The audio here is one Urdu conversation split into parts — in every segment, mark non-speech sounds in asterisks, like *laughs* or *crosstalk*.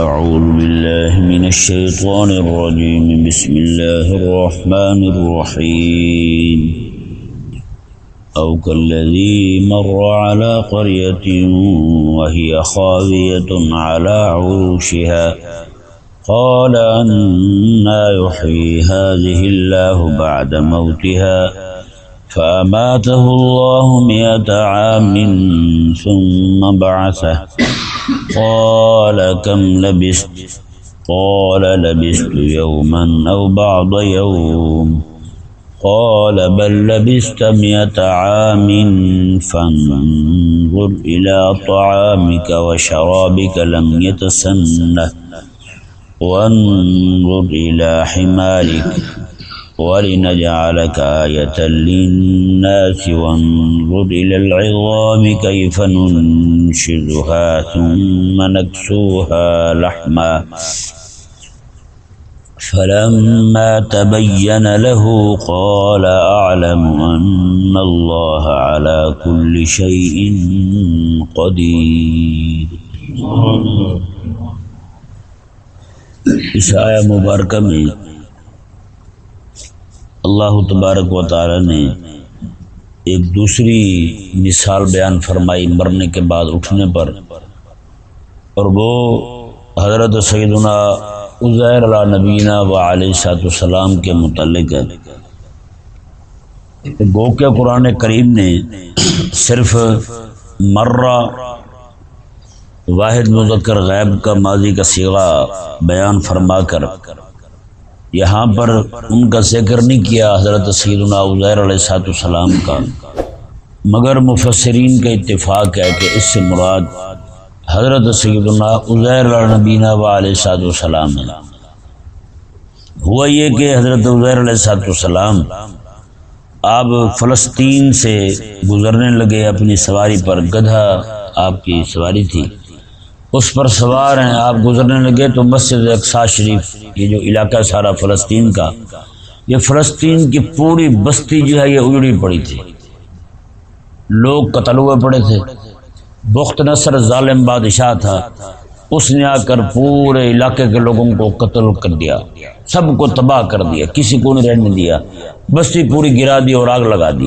أعوذ بالله من الشيطان الرجيم. بسم الله الرحمن الرحيم. أو كالذي مر على قرية وهي خاوية على عروشها. قال أنا يحيي هذه الله بعد موتها. فأماته الله مئة عام ثم بعثه. قال كم لبست؟ قال لبست يوما أو بعض يوم. قال بل لبست مئة عام، فانظر إلى طعامك وشرابك لم يتسنه. وانظر إلى حمارك. ولنجعلك آية للناس وانظر إلى العظام كيف ننشرها ثم نكسوها لحما. فلما تبين له قال أعلم أن الله على كل شيء قدير. اس آیا مبارکہ میں اللہ تبارک و تعالی نے ایک دوسری مثال بیان فرمائی مرنے کے بعد اٹھنے پر اور وہ حضرت سیدنا عزیر علیہ نبینہ و علیہ سات السلام کے متعلق ہے۔ گو کے قرآن کریم نے صرف مرہ، واحد مذکر غیب کا ماضی کا سیغہ بیان فرما کر یہاں پر ان کا ذکر نہیں کیا حضرت سیدنا عزیر علیہ سات السلام کا۔ مگر مفسرین کا اتفاق ہے کہ اس سے مراد حضرت سیدنا عزیر نبینہ و علیہ سات السلام ہے ہوا یہ کہ حضرت عزیر علیہ سات السلام آپ فلسطین سے گزرنے لگے، اپنی سواری پر گدھا آپ کی سواری تھی۔ اس پر سوار ہیں، آپ گزرنے لگے تو مسجد اقسا شریف، یہ جو علاقہ سارا فلسطین کا، یہ فلسطین کی پوری بستی جو ہے یہ اجڑی پڑی تھی۔ لوگ قتل ہوئے پڑے تھے۔ بخت نصر ظالم بادشاہ تھا۔ اس نے آ کر پورے علاقے کے لوگوں کو قتل کر دیا۔ سب کو تباہ کر دیا۔ کسی کو نہیں رہنے دیا۔ بستی پوری گرا دی اور آگ لگا دی۔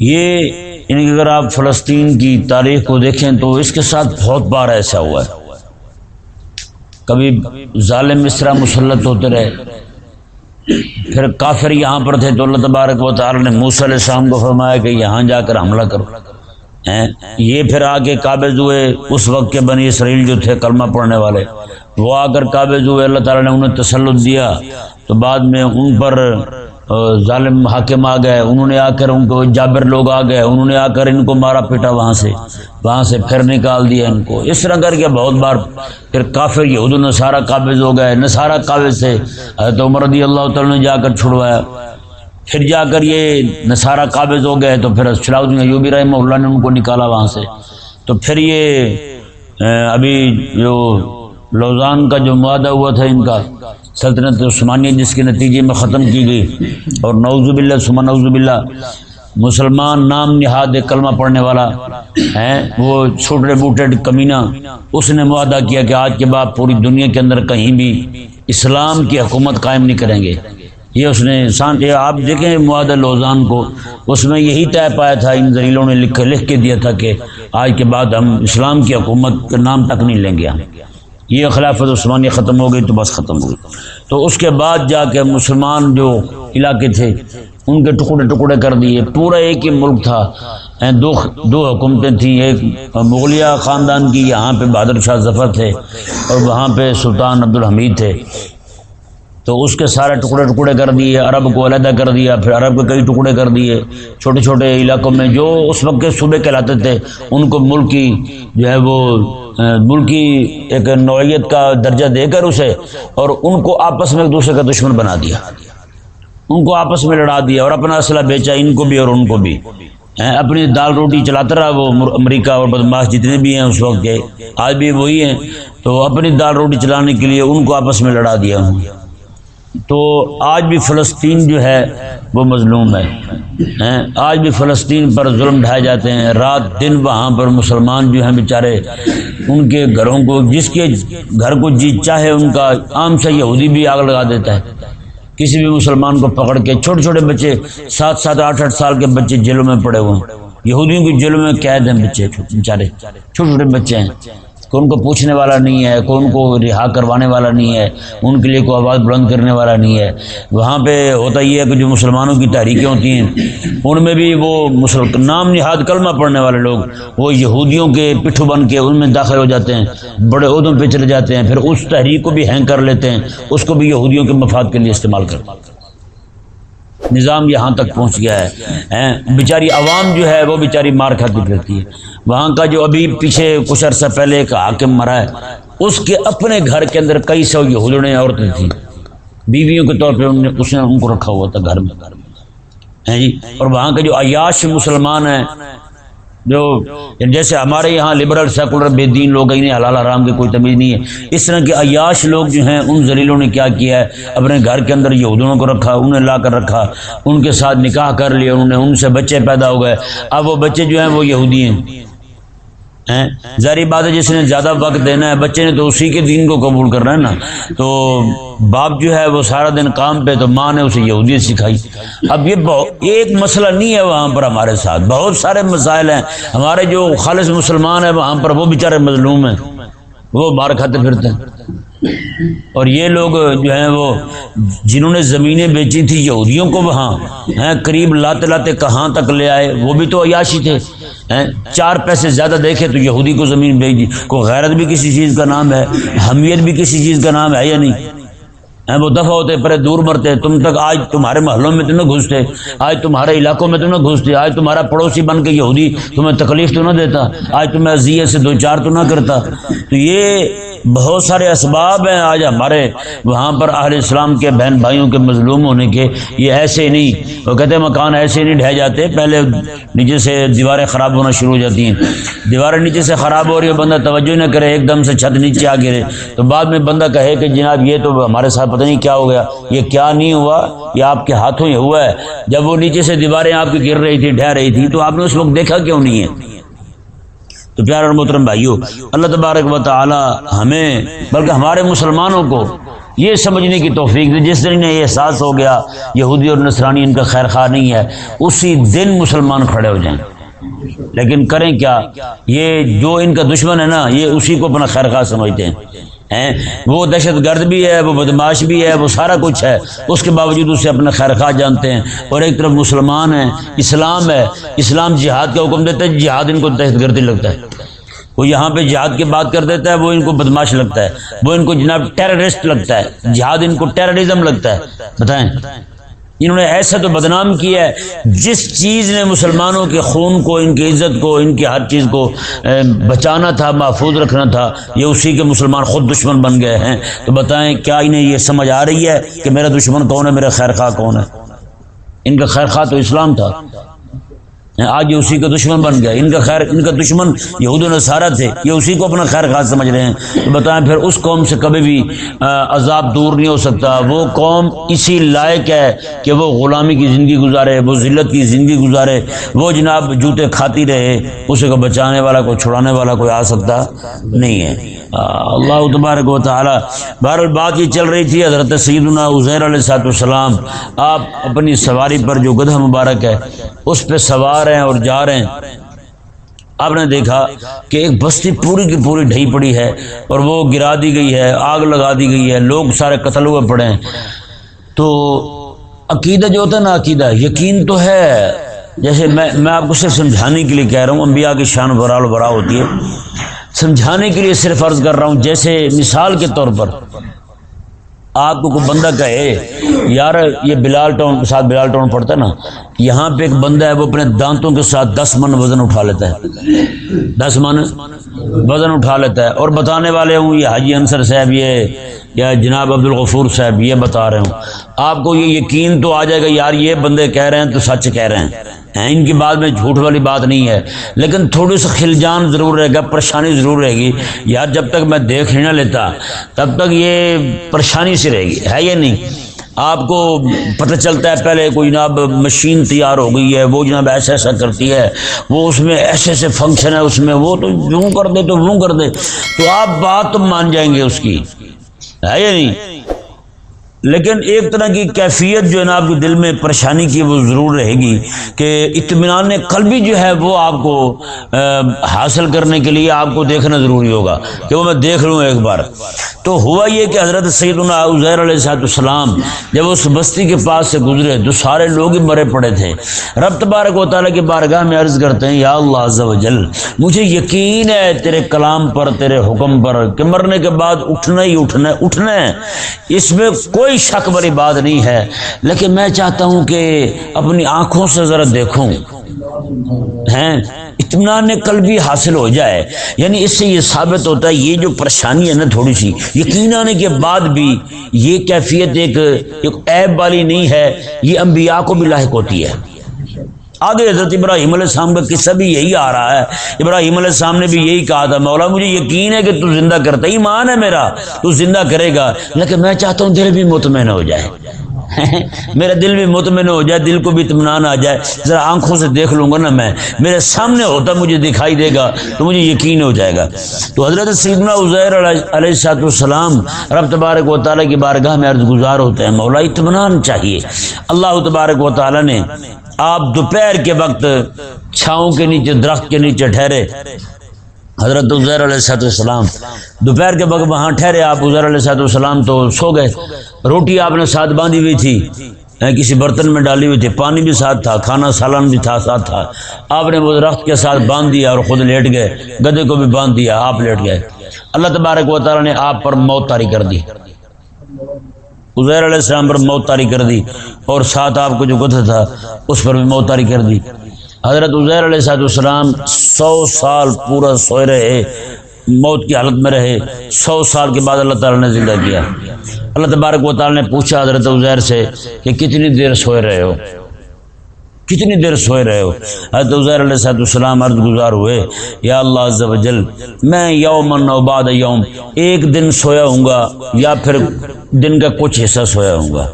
یہ یعنی اگر آپ فلسطین کی تاریخ کو دیکھیں تو اس کے ساتھ بہت بار ایسا ہوا ہے۔ کبھی ظالم اس طرح مسلط ہوتے رہے۔ پھر کافر یہاں پر تھے تو اللہ تبارک و تعالی نے موسی علیہ السلام کو فرمایا کہ یہاں جا کر حملہ کرو۔ یہ پھر آگے قابض ہوئے۔ اس وقت کے بنی اسرائیل جو تھے کلمہ پڑھنے والے، وہ آ کر قابض ہوئے۔ اللہ تعالیٰ نے انہیں تسلط دیا۔ تو بعد میں ان پر ظالم حاکم آ گئے، انہوں نے آ کر ان کو جابر لوگ آ گئے، انہوں نے آ کر ان کو مارا پیٹا وہاں سے وہاں سے پھر نکال دیا ان کو۔ اس طرح کر کے بہت بار پھر کافر، یہود نصارہ قابض ہو گئے، نصارہ قابض سے حضرت عمر رضی اللہ تعالیٰ نے جا کر چھڑوایا۔ پھر جا کر یہ نصارہ قابض ہو گئے، تو پھر صلاح الدین یوبی رحمہ اللہ نے ان کو نکالا وہاں سے۔ تو پھر یہ ابھی جو لوزان کا جو معاہدہ ہوا تھا ان کا سلطنت عثمانیہ جس کے نتیجے میں ختم کی گئی اور نوزب باللہ سما نوزب باللہ مسلمان نام نہاد کلمہ پڑھنے والا ہے، وہ چھوٹے بوٹے کمینہ، اس نے معاہدہ کیا کہ آج کے بعد پوری دنیا کے اندر کہیں بھی اسلام کی حکومت قائم نہیں کریں گے۔ یہ اس نے انسان آپ دیکھیں معاہدہ لوزان کو، اس میں یہی طے پایا تھا، ان زریلوں نے لکھ لکھ کے دیا تھا کہ آج کے بعد ہم اسلام کی حکومت کا نام تک نہیں لیں گے۔ ہم یہ خلافت عثمانی ختم ہو گئی تو بس ختم ہو گئی۔ تو اس کے بعد جا کے مسلمان جو علاقے تھے، ان کے ٹکڑے ٹکڑے کر دیے۔ پورا ایک ہی ملک تھا۔ دو دو حکومتیں تھیں۔ ایک مغلیہ خاندان کی، یہاں پہ بہادر شاہ ظفر تھے اور وہاں پہ سلطان عبد الحمید تھے۔ تو اس کے سارے ٹکڑے ٹکڑے کر دیے، عرب کو علیحدہ کر دیا، پھر عرب کے کئی ٹکڑے کر دیے۔ چھوٹے چھوٹے علاقوں میں جو اس وقت کے صوبے کہلاتے تھے، ان کو ملکی جو ہے وہ ملکی ایک نوعیت کا درجہ دے کر اسے اور ان کو آپس میں ایک دوسرے کا دشمن بنا دیا۔ ان کو آپس میں لڑا دیا اور اپنا اسلحہ بیچا، ان کو بھی اور ان کو بھی۔ اپنی دال روٹی چلاتا رہا وہ امریکہ اور بدماش جتنے بھی ہیں اس وقت کے، آج بھی وہی ہیں۔ تو اپنی دال روٹی چلانے کے لیے ان کو آپس میں لڑا دیا۔ انہوں نے تو آج بھی فلسطین جو ہے وہ مظلوم ہے آج بھی فلسطین پر ظلم ڈھائے جاتے ہیں۔ رات دن وہاں پر مسلمان جو ہیں بیچارے، ان کے گھروں کو، جس کے گھر کو جی چاہے، ان کا عام سا یہودی بھی آگ لگا دیتا ہے۔ کسی بھی مسلمان کو پکڑ کے، چھوٹے چھوٹے بچے، سات سات آٹھ آٹھ سال کے بچے جیلوں میں پڑے ہوئے ہیں۔ یہودیوں کی جیلوں میں قید ہیں بچے، بیچارے، چھوٹے چھوٹے بچے ہیں۔ کہ ان کو پوچھنے والا نہیں ہے کوئی ان کو رہا کروانے والا نہیں ہے، ان کے لیے کوئی آواز بلند کرنے والا نہیں ہے۔ وہاں پہ ہوتا یہ ہے کہ جو مسلمانوں کی تحریکیں ہوتی ہیں، ان میں بھی وہ مسلم نام نہاد کلمہ پڑھنے والے لوگ، وہ یہودیوں کے پٹھو بن کے ان میں داخل ہو جاتے ہیں، بڑے عہدوں پہ چلے جاتے ہیں، پھر اس تحریک کو بھی ہینگ کر لیتے ہیں، اس کو بھی یہودیوں کے مفاد کے لیے استعمال کرتے نظام یہاں تک پہنچ گیا ہے بیچاری عوام جو ہے، وہ بیچاری مار کھاتی پھرتی ہے۔ وہاں کا جو ابھی پیچھے کچھ عرصہ پہلے ایک حاکم مرا ہے، اس کے اپنے گھر کے اندر کئی سو یہ عورتیں تھیں۔ بیویوں کے طور پہ اس نے ان کو رکھا ہوا تھا گھر میں۔ جی؟ اور وہاں کے جو عیاش مسلمان ہیں جو یعنی جیسے ہمارے یہاں لبرل سیکولر بے دین لوگ انہیں حلال حرام کی کوئی تمیز نہیں ہے۔ اس طرح کے عیاش لوگ جو ہیں، ان زلیلوں نے کیا کیا ہے؟ اپنے گھر کے اندر یہودوں کو رکھا، انہیں لا کر رکھا، ان کے ساتھ نکاح کر لیا، انہوں نے، ان سے بچے پیدا ہو گئے۔ اب وہ بچے جو ہیں، وہ یہودی ہیں۔ ظاہری بات ہے جس نے زیادہ وقت دینا ہے، بچے نے تو اسی کے دین کو قبول کرنا ہے نا۔ تو باپ جو ہے وہ سارا دن کام پہ تو ماں نے اسے یہودیت سکھائی۔ اب یہ ایک مسئلہ نہیں ہے وہاں پر ہمارے ساتھ۔ بہت سارے مسائل ہیں۔ ہمارے جو خالص مسلمان ہیں، وہاں پر وہ بیچارے مظلوم ہیں۔ وہ مار کھاتے پھرتے ہیں۔ اور یہ لوگ جو ہیں وہ جنہوں نے زمینیں بیچی تھی یہودیوں کو وہاں، ہیں، قریب لاتے لاتے کہاں تک لے آئے، وہ بھی تو عیاشی تھے چار پیسے زیادہ دیکھے تو یہودی کو زمین بیچ دی کوئی غیرت بھی کسی چیز کا نام ہے، حمیت بھی کسی چیز کا نام ہے یا نہیں؟ وہ دفعہ ہوتے پہلے دور مرتے، تم تک آج تمہارے محلوں میں تم نہ گھستے، آج تمہارے علاقوں میں تم نہ گھستے، آج تمہارا پڑوسی بن کے یہودی تمہیں تکلیف تو نہ دیتا، آج تمہیں اذیت سے دو چار تو نہ کرتا۔ تو یہ بہت سارے اسباب ہیں، آج ہمارے وہاں پر اہل اسلام کے بہن بھائیوں کے مظلوم ہونے کے یہ ایسے نہیں۔ وہ کہتے ہیں مکان ایسے نہیں ڈھہ جاتے، پہلے نیچے سے دیواریں خراب ہونا شروع ہو جاتی ہیں۔ دیواریں نیچے سے خراب ہو رہی ہے بندہ توجہ نہ کرے، ایک دم سے چھت نیچے آ گرے۔ تو بعد میں بندہ کہے کہ جناب یہ تو ہمارے ساتھ پتہ نہیں کیا ہو گیا، یہ کیا نہیں ہوا، یہ آپ کے ہاتھوں ہی ہوا ہے۔ جب وہ نیچے سے دیواریں آپ کی گر رہی تھی ڈھہ رہی تھی تو آپ نے اس وقت دیکھا کیوں نہیں ہے؟ تو پیار اور محترم بھائیو، اللہ تبارک و تعالی ہمیں، بلکہ ہمارے مسلمانوں کو یہ سمجھنے کی توفیق دی۔ جس دن یہ احساس ہو گیا، یہودی اور نصرانی ان کا خیر خواہ نہیں ہے، اسی دن مسلمان کھڑے ہو جائیں۔ لیکن کریں کیا؟ یہ جو ان کا دشمن ہے نا، یہ اسی کو اپنا خیر خواہ سمجھتے ہیں۔ وہ دہشت گرد بھی ہے، وہ بدماش بھی ہے، وہ سارا کچھ ہے۔ اس کے باوجود اسے اپنے خیر خواہ جانتے ہیں۔ اور ایک طرف مسلمان ہیں، اسلام ہے۔ اسلام جہاد کا حکم دیتا ہے، جہاد ان کو دہشت گردی لگتا ہے۔ وہ یہاں پہ جہاد کی بات کر دیتا ہے، وہ ان کو بدماش لگتا ہے۔ وہ ان کو جناب ٹیررسٹ لگتا ہے۔ جہاد ان کو ٹیررزم لگتا ہے۔ بتائیں؟ انہوں نے ایسا تو بدنام کیا ہے، جس چیز نے مسلمانوں کے خون کو، ان کی عزت کو، ان کی ہر چیز کو بچانا تھا، محفوظ رکھنا تھا، یہ اسی کے مسلمان خود دشمن بن گئے ہیں۔ تو بتائیں کیا انہیں یہ سمجھ آ رہی ہے کہ میرا دشمن کون ہے، میرا خیر خواہ کون ہے؟ ان کا خیر خواہ تو اسلام تھا۔ آج یہ اسی کا دشمن بن گیا ان کا خیر ان کا دشمن یہود و نصارہ تھے۔ یہ اسی کو اپنا خیر خاص سمجھ رہے ہیں۔ تو بتائیں پھر اس قوم سے کبھی بھی عذاب دور نہیں ہو سکتا۔ وہ قوم اسی لائق ہے کہ وہ غلامی کی زندگی گزارے، وہ ذلت کی زندگی گزارے۔ وہ جناب جوتے کھاتی رہے، اسے کو بچانے والا، کوئی چھڑانے والا کوئی آ سکتا نہیں ہے۔ اللہ تبارک و تعالیٰ بہر بات یہ چل رہی تھی، حضرت سیدنا عزیر علیہ صاحب السلام آپ اپنی سواری پر جو گدھا مبارک ہے، اس پہ سوار رہے ہیں اور جا رہے ہیں۔ آپ نے دیکھا کہ ایک بستی پوری کی پوری ڈھئی پڑی ہے اور وہ گرا دی گئی ہے، آگ لگا دی گئی ہے، لوگ سارے قتل ہوئے پڑے ہیں۔ تو عقیدہ جو ہوتا ہے نا عقیدہ، یقین تو ہے۔ جیسے میں میں آپ کو صرف سمجھانے کے لیے کہہ رہا ہوں، انبیاء کی شان برال برا ہوتی ہے۔ سمجھانے کے لیے صرف عرض کر رہا ہوں، جیسے مثال کے طور پر آپ کو کوئی بندہ کہے، یار، یہ بلال ٹاؤن کے ساتھ بلال ٹاؤن پڑتا ہے نا، یہاں پہ ایک بندہ ہے، وہ اپنے دانتوں کے ساتھ دس من وزن اٹھا لیتا ہے۔ دس من وزن اٹھا لیتا ہے۔ اور بتانے والے ہوں، یہ حاجی انصر صاحب، یہ یا جناب عبد الغفور صاحب، یہ بتا رہے ہوں۔ آپ کو یہ یقین تو آ جائے گا، یار، یہ بندے کہہ رہے ہیں تو سچ کہہ رہے ہیں۔ ہیں، ان کی بات میں جھوٹ والی بات نہیں ہے۔ لیکن تھوڑی سی خلجان ضرور رہے گا، پریشانی ضرور رہے گی۔ یار جب تک میں دیکھ ہی نہ لیتا، تب تک یہ پریشانی سے رہے گی، ہے یا نہیں؟ آپ کو پتہ چلتا ہے، پہلے کوئی جناب مشین تیار ہو گئی ہے، وہ جناب ایسا ایسا کرتی ہے، وہ اس میں ایسے ایسے فنکشن ہے، اس میں وہ تو یوں کر دے تو وہ کر دے۔ تو آپ بات تو مان جائیں گے اس کی، ہے یا نہیں؟ لیکن ایک طرح کی کیفیت جو ہے نا آپ کے دل میں پریشانی کی وہ ضرور رہے گی کہ اطمینان قلبی جو ہے وہ آپ کو حاصل کرنے کے لیے آپ کو دیکھنا ضروری ہوگا کہ وہ میں دیکھ لوں ایک بار۔ تو ہوا یہ کہ حضرت سید عزیر علیہ صاحب السلام جب اس بستی کے پاس سے گزرے تو سارے لوگ ہی مرے پڑے تھے۔ رب تبارک و تعالیٰ کی بارگاہ میں عرض کرتے ہیں، یا اللہ عز و جل، مجھے یقین ہے تیرے کلام پر، تیرے حکم پر کہ مرنے کے بعد اٹھنا ہی اٹھنا اٹھنا ہے۔ اس میں کوئی شک والی بات نہیں ہے، لیکن میں چاہتا ہوں کہ اپنی آنکھوں سے ذرا دیکھوں۔ ہیں، اطمینان کل بھی حاصل ہو جائے۔ یعنی اس سے یہ ثابت ہوتا ہے، یہ جو پریشانی ہے نا تھوڑی سی یقین آنے کے بعد بھی یہ کیفیت ایک ایک عیب والی نہیں ہے، یہ انبیاء کو بھی لاحق ہوتی ہے۔ آگے حضرت ابراہیم علیہ السلام کا قصہ بھی یہی آ رہا ہے۔ ابراہیم علیہ السلام نے بھی یہی کہا تھا، مولا مجھے یقین ہے کہ تو زندہ کرتا، ایمان ہے میرا، تو زندہ کرے گا۔ لیکن میں چاہتا ہوں دل بھی مطمئن ہو جائے۔ *laughs* میرا دل بھی مطمئن ہو جائے، دل کو بھی اطمینان آ جائے۔ ذرا آنکھوں سے دیکھ لوں گا نا میں۔ میرے سامنے ہوتا مجھے دکھائی دے گا، تو مجھے یقین ہو جائے گا۔ تو حضرت سیدنا عزیر علیہ سات السلام رب تبارک و تعالیٰ کی بارگاہ میں عرض گزار ہوتے ہیں، مولا، اطمینان چاہیے۔ اللہ تبارک و تعالیٰ نے آپ دوپہر کے وقت چھاؤں کے نیچے، درخت کے نیچے ٹھہرے۔ حضرت عزیر علیہ صاحب السلام دوپہر کے وقت وہاں ٹھہرے۔ آپ عزیر علیہ صاحب السلام تو سو گئے۔ روٹی آپ نے ساتھ باندھی ہوئی تھی کسی برتن میں ڈالی ہوئی تھی۔ پانی بھی ساتھ تھا، کھانا سالن بھی تھا، ساتھ تھا۔ آپ نے وہ درخت کے ساتھ باندھ دیا اور خود لیٹ گئے۔ گدے کو بھی باندھ دیا آپ لیٹ گئے۔ اللہ تبارک و تعالیٰ نے آپ پر موت تاری کر دی۔ عزیر علیہ السلام پر موت تاری کر دی اور ساتھ آپ کو جو گتھا تھا، اس پر بھی موت تاری کر دی۔ حضرت عزیر علیہ صاحب السلام سو سال پورا سوئے رہے، موت کی حالت میں رہے، سو سال کے بعد اللہ تعالیٰ نے زندہ کیا۔ اللہ تبارک و تعالیٰ نے پوچھا حضرت عزیر سے کہ کتنی دیر سوئے رہے ہو؟ کتنی دیر سوئے رہے ہو؟ حضرت عزیر علیہ صاحب السلام عرض گزار ہوئے، یا اللہ عز و جل، میں یوم بعد یوم، ایک دن سویا ہوں گا یا پھر دن کا کچھ حصہ سویا ہوں گا۔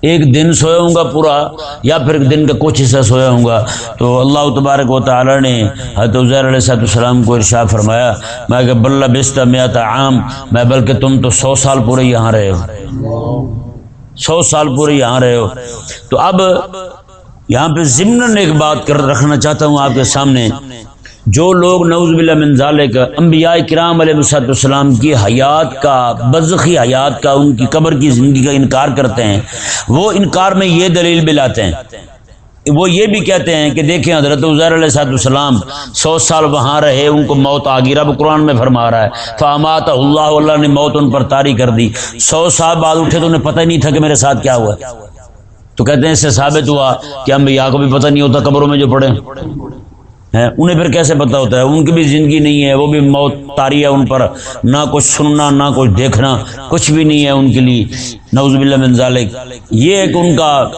ایک دن سویا ہوں گا پورا یا پھر دن کا کچھ حصہ سویا ہوں گا۔ تو اللہ تبارک و تعالی نے حضرت عزیر علیہ صاحب السلام کو ارشاد فرمایا، میں کہ بلّہ بستہ میاتا عام، میں بلکہ تم تو سو سال پورے یہاں رہے ہو۔ سو سال پورے یہاں رہے ہو۔ تو اب یہاں پہ ضمن ایک بات کر رکھنا چاہتا ہوں آپ کے سامنے۔ جو لوگ نوز باللہ من ذالک انبیاء کرام علیہ وسلم السلام کی حیات کا بزخی حیات کا، ان کی قبر کی زندگی کا انکار کرتے ہیں، وہ انکار میں یہ دلیل بھی لاتے ہیں۔ وہ یہ بھی کہتے ہیں کہ دیکھیں حضرت عزیر علیہ صاحب السلام سو سال وہاں رہے، ان کو موت آ رب قرآن میں فرما رہا ہے فامات اللہ اللہ نے موت ان پر تاری کر دی۔ سو سال بعد اٹھے تو انہیں پتہ ہی نہیں تھا کہ میرے ساتھ کیا ہوا۔ تو کہتے ہیں اس سے ثابت ہوا کہ ہم کو بھی پتہ نہیں ہوتا قبروں میں جو پڑے۔ ہیں؟ انہیں پھر کیسے پتہ ہوتا ہے؟ ان کی بھی زندگی نہیں ہے، وہ بھی موت، تاری ہے ان پر۔ نہ کچھ سننا، نہ کچھ دیکھنا، کچھ بھی نہیں ہے ان کے لیے۔ نوز باللہ من ذالک۔ یہ ایک ان کا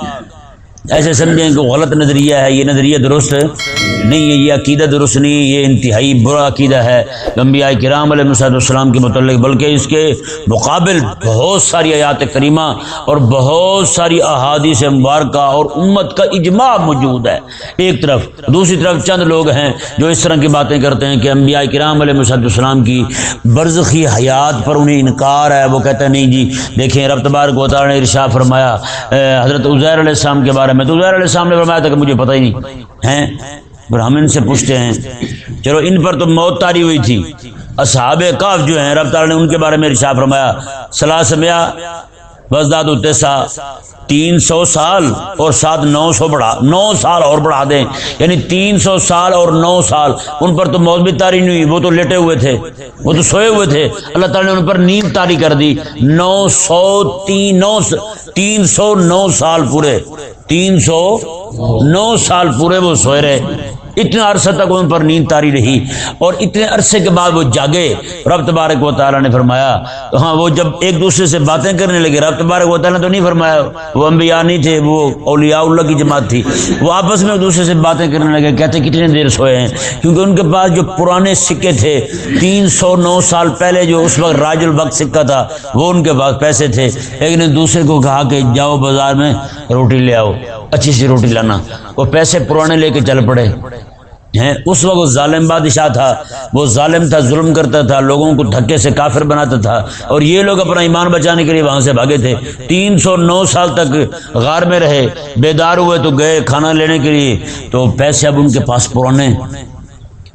ایسے سمجھیں کہ غلط نظریہ ہے، یہ نظریہ درست نہیں ہے، یہ عقیدہ درست نہیں یہ انتہائی برا عقیدہ ہے۔ انبیاء کرام علیہ مسد السلام کے متعلق، بلکہ اس کے مقابل بہت ساری آیات کریمہ اور بہت ساری احادیث مبارکہ اور امت کا اجماع موجود ہے۔ ایک طرف، دوسری طرف چند لوگ ہیں جو اس طرح کی باتیں کرتے ہیں کہ انبیاء کرام علیہ مسد السلام کی برزخی حیات پر انہیں انکار ہے۔ وہ کہتے ہیں، نہیں جی دیکھیں، رب تبارک و تعالی نے ارشاد فرمایا حضرت عزیر علیہ السلام کے بارے میں تو علیہ السلام نے فرمایا تھا کہ مجھے پتہ ہی نہیں۔ ہیں؟ پھر ہم ان سے پوچھتے ہیں، چلو ان پر تو موت تاری ہوئی تھی۔ اصحاب کاف جو ہیں، رب تعالی نے ان کے بارے میں ارشاد فرمایا صلاح سمیا وزداد التسا تین سو سال اور ساتھ نو سو بڑھا، نو سال اور بڑھا دیں۔ یعنی تین سو سال اور نو سال۔ ان پر تو موت بھی تاری نہیں ہوئی، وہ تو لیٹے ہوئے تھے، وہ تو سوئے ہوئے تھے۔ اللہ تعالیٰ نے ان پر نیند تاری کر دی۔ نو سو تین، نو تین سو نو سال پورے۔ تین سو نو سال پورے وہ سوئے رہے۔ اتنا عرصہ تک ان پر نیند تاری رہی اور اتنے عرصے کے بعد وہ جاگے۔ رب تبارک و تعالیٰ نے فرمایا، تو ہاں وہ جب ایک دوسرے سے باتیں کرنے لگے، رب تبارک و تعالیٰ نے تو نہیں فرمایا، وہ انبیاء نہیں تھے، وہ اولیاء اللہ کی جماعت تھی۔ وہ آپس میں ایک دوسرے سے باتیں کرنے لگے، کہتے، کتنے دیر سوئے ہیں؟ کیونکہ ان کے پاس جو پرانے سکے تھے، تین سو نو سال پہلے جو اس وقت راج الوقت سکہ تھا، وہ ان کے پاس پیسے تھے۔ ایک نے دوسرے کو کہا کہ، جاؤ بازار میں روٹی لے آؤ، اچھی سی روٹی لانا۔ وہ پیسے پرانے لے کے چل پڑے۔ ہیں۔ اس وقت ظالم بادشاہ تھا۔ وہ ظالم تھا، ظلم کرتا تھا، لوگوں کو دھکے سے کافر بناتا تھا۔ اور یہ لوگ اپنا ایمان بچانے کے لیے وہاں سے بھاگے تھے۔ تین سو نو سال تک غار میں رہے، بیدار ہوئے تو گئے کھانا لینے کے لیے۔ تو پیسے اب ان کے پاس پرانے۔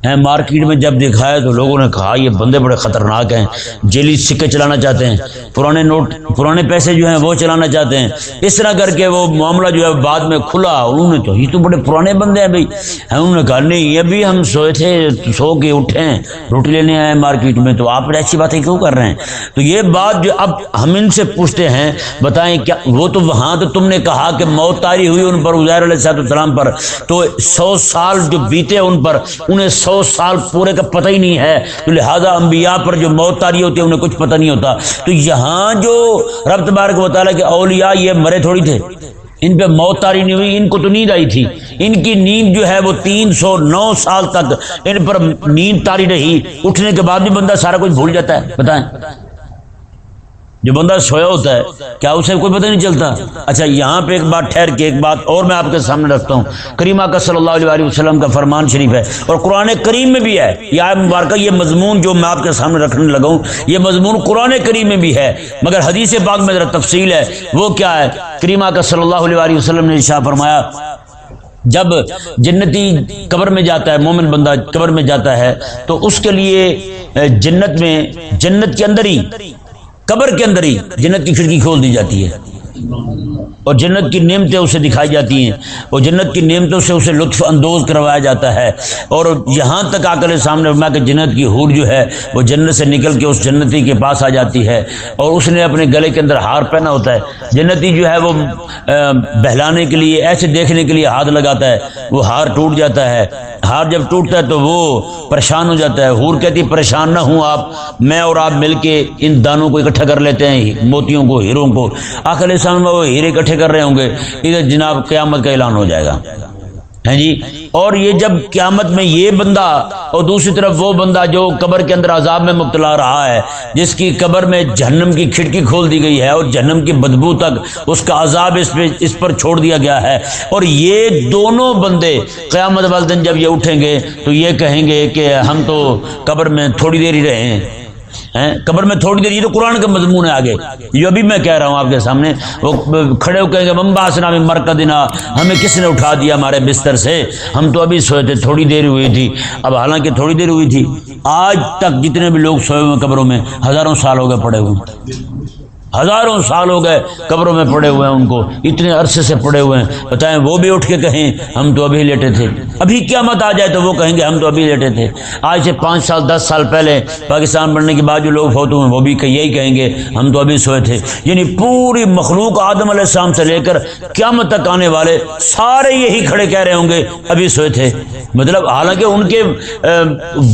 ہیں۔ مارکیٹ میں جب دکھایا تو لوگوں نے کہا، یہ بندے بڑے خطرناک ہیں، جیلی سکے چلانا چاہتے ہیں، پرانے نوٹ، پرانے پیسے جو ہیں وہ چلانا چاہتے ہیں۔ اس طرح کر کے وہ معاملہ جو ہے بعد میں کھلا۔ انہوں نے تو یہ تو بڑے پرانے بندے ہیں بھائی۔ انہوں نے کہا، نہیں، یہ بھی ہم سوئے تھے، سو کے اٹھے ہیں، روٹی لینے آئے مارکیٹ میں۔ تو آپ ایسی باتیں کیوں کر رہے ہیں؟ تو یہ بات جو اب ہم ان سے پوچھتے ہیں، بتائیں کیا وہ تو وہاں تو تم نے کہا کہ موت تاری ہوئی ان پر عزیر علیہ السلام پر۔ تو سو سال جو بیتے ان پر، انہیں سو سو سال پورے کا پتہ ہی نہیں ہے، تو لہذا انبیاء پر جو موت تاری ہوتی ہے، انہیں کچھ پتہ نہیں ہوتا۔ تو یہاں جو رب تبارک و تعالیٰ کے اولیاء یہ مرے تھوڑی تھے۔ ان پہ موت تاری نہیں ہوئی، ان کو تو نیند آئی تھی۔ ان کی نیند جو ہے وہ تین سو نو سال تک ان پر نیند تاری رہی۔ اٹھنے کے بعد بھی بندہ سارا کچھ بھول جاتا ہے۔ بتائیں۔ جو بندہ سویا ہوتا ہے، کیا اسے کوئی پتہ نہیں چلتا؟ اچھا یہاں پہ ایک بات ٹھہر کے ایک بات اور میں آپ کے سامنے رکھتا ہوں۔ کریمہ کا صلی اللہ علیہ وسلم کا فرمان شریف ہے اور قرآن کریم میں بھی ہے۔ یہ مبارکہ، یہ مضمون جو میں آپ کے سامنے رکھنے لگا ہوں، یہ مضمون قرآن کریم میں بھی ہے۔ مگر حدیث پاک میں ذرا تفصیل ہے۔ وہ کیا ہے؟ کریمہ کا صلی اللہ علیہ وسلم نے شاہ فرمایا، جب جنتی قبر میں جاتا ہے، مومن بندہ قبر میں جاتا ہے، تو اس کے لیے جنت میں، جنت کے اندر ہی قبر کے اندر ہی جنت کی کھڑکی کھول دی جاتی ہے۔ اور جنت کی نعمتیں اسے دکھائی جاتی ہیں۔ اور جنت کی نعمتوں سے اسے لطف اندوز کروایا جاتا ہے۔ اور یہاں تک آ کر سامنے کہ جنت کی حور جو ہے، وہ جنت سے نکل کے اس جنتی کے پاس آ جاتی ہے۔ اور اس نے اپنے گلے کے اندر ہار پہنا ہوتا ہے۔ جنتی جو ہے، وہ بہلانے کے لیے، ایسے دیکھنے کے لیے ہاتھ لگاتا ہے۔ وہ ہار ٹوٹ جاتا ہے۔ ہار جب ٹوٹتا ہے تو وہ پریشان ہو جاتا ہے۔ حور کہتی، پریشان نہ ہوں آپ، میں اور آپ مل کے ان دانوں کو اکٹھا کر لیتے ہیں، موتیوں کو، ہیروں کو۔ آخر میں وہ ہیرے اکٹھے کر رہے ہوں گے، ادھر جناب قیامت کا اعلان ہو جائے گا۔ ہیں جی؟ اور یہ جب قیامت میں یہ بندہ اور دوسری طرف وہ بندہ جو قبر کے اندر عذاب میں مبتلا رہا ہے، جس کی قبر میں جہنم کی کھڑکی کھول دی گئی ہے اور جہنم کی بدبو تک اس کا عذاب اس پہ، اس پر چھوڑ دیا گیا ہے۔ اور یہ دونوں بندے قیامت والے دن جب یہ اٹھیں گے تو یہ کہیں گے کہ ہم تو قبر میں تھوڑی دیر ہی رہے ہیں۔ قبر میں تھوڑی دیر، یہ تو قرآن کا مضمون ہے آگے۔ یہ ابھی میں کہہ رہا ہوں آپ کے سامنے۔ وہ کھڑے ہو کہیں گے ممباس نام مرکدنا ہمیں کس نے اٹھا دیا ہمارے بستر سے؟ ہم تو ابھی سوئے تھے، تھوڑی دیر ہوئی تھی۔ اب حالانکہ تھوڑی دیر ہوئی تھی۔ آج تک جتنے بھی لوگ سوئے ہوئے قبروں میں، ہزاروں سال ہو گئے پڑے ہوئے۔ ہزاروں سال ہو گئے قبروں میں پڑے ہوئے ہیں ان کو، اتنے عرصے سے پڑے ہوئے ہیں۔ بتائیں، وہ بھی اٹھ کے کہیں، ہم تو ابھی لیٹے تھے۔ ابھی کیا مت آ جائے تو وہ کہیں گے، ہم تو ابھی لیٹے تھے۔ آج سے پانچ سال، دس سال پہلے پاکستان بننے کے بعد جو لوگ فوت ہوئے وہ بھی یہی کہیں گے، ہم تو ابھی سوئے تھے۔ یعنی پوری مخلوق آدم علیہ السلام سے لے کر قیامت تک آنے والے سارے یہی کھڑے کہہ رہے ہوں گے، ابھی سوئے تھے۔ مطلب حالانکہ ان کے